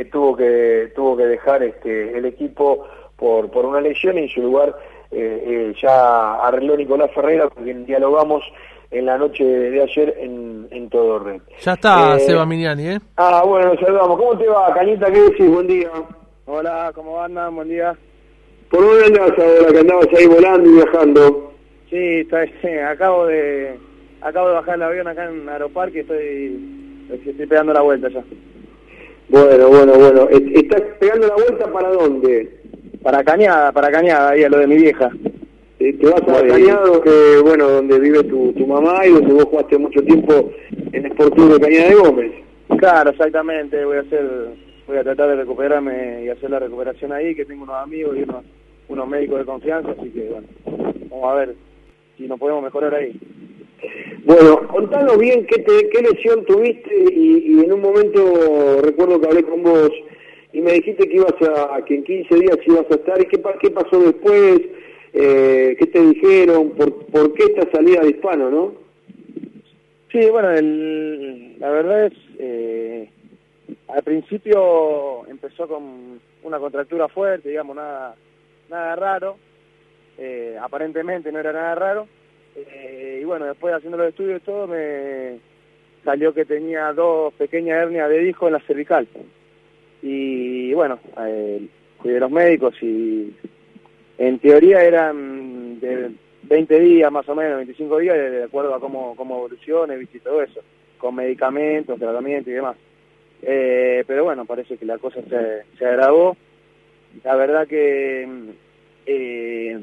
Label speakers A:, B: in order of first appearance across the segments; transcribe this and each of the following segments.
A: que tuvo que tuvo que dejar este el equipo por, por una lesión y en su lugar eh, eh, ya arregló Nicolás Ferreira con quien dialogamos en la noche de ayer en, en todo red.
B: Ya está
A: Eh,
B: Seba Miniani, ¿eh?
A: Ah, bueno, nos saludamos. ¿Cómo te va, Cañita? ¿Qué decís? Buen día.
C: Hola, ¿cómo andan? Buen día.
A: ¿Por dónde andás ahora que andabas ahí volando y viajando?
C: Sí, está, acabo de acabo de bajar el avión acá en Aeroparque, estoy estoy pegando la vuelta ya.
A: Bueno, bueno, bueno. ¿Est- ¿Estás pegando la vuelta para dónde?
C: Para Cañada, para Cañada, ahí a lo de mi vieja.
A: Eh, te vas a
C: Voy.
A: Cañado, que bueno, donde vive tu, tu mamá y donde vos jugaste mucho tiempo en Sport Club de Cañada de Gómez.
C: Claro, exactamente, voy a hacer voy a tratar de recuperarme y hacer la recuperación ahí, que tengo unos amigos y unos, unos médicos de confianza, así que bueno, vamos a ver si nos podemos mejorar ahí.
A: Bueno, contanos bien qué, te, qué lesión tuviste y, y en un momento recuerdo que hablé con vos y me dijiste que ibas a, que en 15 días ibas a estar. Y qué, qué pasó después, eh, qué te dijeron, por, por qué esta salida de hispano, ¿no?
C: Sí, bueno, el- la verdad es, eh, al principio empezó con una contractura fuerte, digamos, nada, nada raro, eh, aparentemente no era nada raro, eh, y bueno, después haciendo los estudios y todo, me salió que tenía dos pequeñas hernias de disco en la cervical. Y bueno, eh, fui de los médicos y en teoría eran de 20 días más o menos, 25 días, de, acuerdo a cómo, cómo evolucione, y todo eso, con medicamentos, tratamiento y demás. Eh, pero bueno, parece que la cosa se, se agravó. La verdad que eh,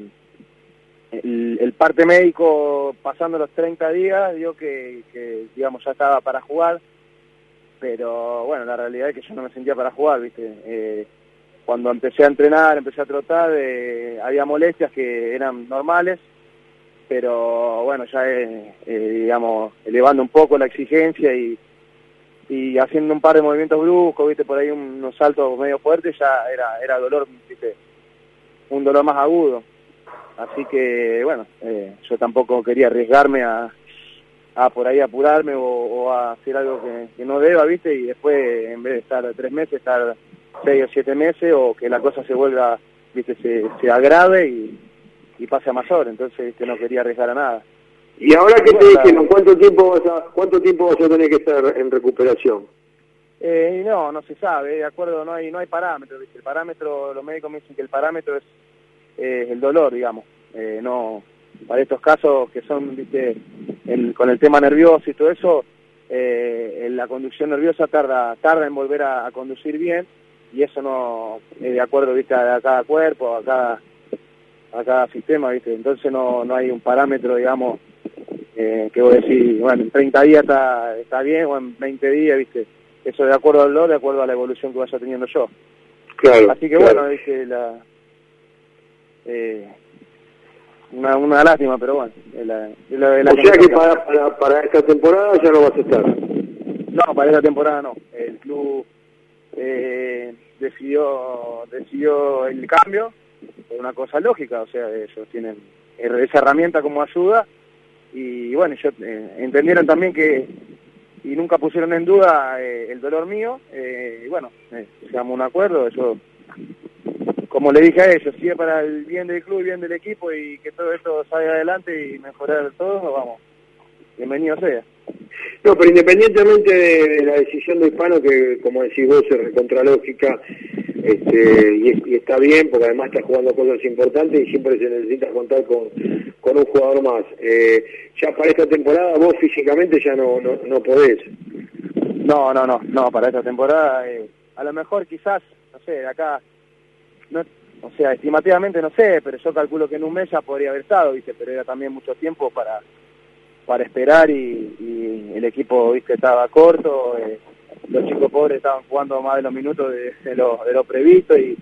C: el, el parte médico, pasando los 30 días, dio que, que, digamos, ya estaba para jugar, pero bueno, la realidad es que yo no me sentía para jugar, viste. Eh, cuando empecé a entrenar, empecé a trotar, eh, había molestias que eran normales, pero bueno, ya eh, eh, digamos, elevando un poco la exigencia y, y haciendo un par de movimientos bruscos, viste, por ahí unos saltos medio fuertes, ya era, era dolor, viste, un dolor más agudo. Así que, bueno, eh, yo tampoco quería arriesgarme a, a por ahí apurarme o, o a hacer algo que, que no deba, viste, y después en vez de estar tres meses, estar seis o siete meses o que la cosa se vuelva, viste, se, se agrave y, y pase a mayor, entonces viste, no quería arriesgar a nada.
A: Y ahora que te dijeron, ¿cuánto tiempo vas a, cuánto tiempo vas a tener que estar en recuperación?
C: Eh, no, no se sabe, de acuerdo, no hay no hay parámetro, ¿viste? El parámetro, los médicos me dicen que el parámetro es eh, el dolor, digamos. Eh, no Para estos casos que son, ¿viste? El- con el tema nervioso y todo eso, eh, la conducción nerviosa tarda tarda en volver a, a conducir bien y eso no es de acuerdo, ¿viste? A, cada cuerpo, a cada, a cada sistema, ¿viste? Entonces no, no hay un parámetro, digamos, eh, que vos decís, bueno, en 30 días está, está bien o en 20 días, ¿viste? Eso de acuerdo al dolor, de acuerdo a la evolución que vaya teniendo yo.
A: Claro.
C: Así que
A: claro.
C: bueno, dije la... Eh, una, una lástima, pero bueno. es la- es la- es la
A: o sea que para, para, para esta temporada ya no vas a estar.
C: No, para esta temporada no. El club eh, decidió decidió el cambio por una cosa lógica, o sea, ellos tienen esa herramienta como ayuda y bueno, yo, eh, entendieron también que y nunca pusieron en duda eh, el dolor mío eh, y bueno, eh, llegamos a un acuerdo, yo como le dije a ellos, si es para el bien del club y bien del equipo y que todo esto salga adelante y mejorar todo, vamos, bienvenido sea.
A: No, pero independientemente de, de la decisión de Hispano, que como decís vos es recontralógica, este, y, es- y está bien, porque además está jugando cosas importantes y siempre se necesita contar con, con un jugador más. Eh, ya para esta temporada vos físicamente ya no, no, no podés.
C: No, no, no, no, para esta temporada, eh, a lo mejor quizás, no sé, de acá, no, o sea, estimativamente no sé, pero yo calculo que en un mes ya podría haber estado, viste, pero era también mucho tiempo para para esperar y, el equipo, viste, estaba corto, eh, los chicos pobres estaban jugando más de los minutos de, de lo, de lo previsto y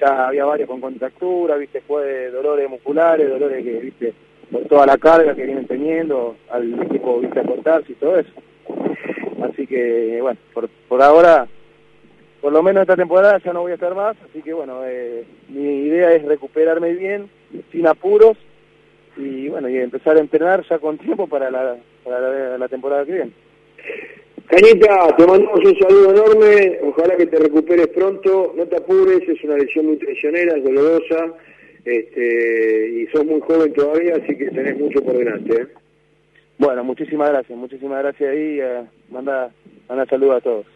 C: ya había varios con contractura, viste, fue de dolores musculares, dolores que, viste, por toda la carga que vienen teniendo al equipo, viste, a cortarse y todo eso. Así que, bueno, por, por ahora, por lo menos esta temporada ya no voy a estar más, así que, bueno, eh, mi idea es recuperarme bien, sin apuros, y bueno, y empezar a entrenar ya con tiempo para la, para la, la temporada que viene.
A: Cañita, te mandamos un saludo enorme, ojalá que te recuperes pronto, no te apures, es una lesión muy traicionera, es dolorosa, este, y sos muy joven todavía, así que tenés mucho por delante. ¿eh?
C: Bueno, muchísimas gracias, muchísimas gracias ahí, eh, manda, manda saludos a todos.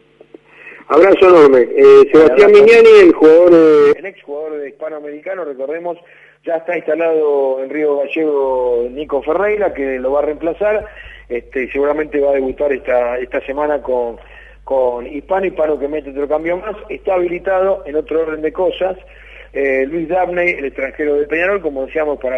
A: Abrazo enorme. Eh, Sebastián Miñani, el jugador, el ex jugador de hispanoamericano, recordemos, ya está instalado en Río Gallego Nico Ferreira, que lo va a reemplazar, este, seguramente va a debutar esta, esta semana con, con Hispano, Hispano que mete otro cambio más, está habilitado en otro orden de cosas, eh, Luis Dabney, el extranjero de Peñarol, como decíamos, para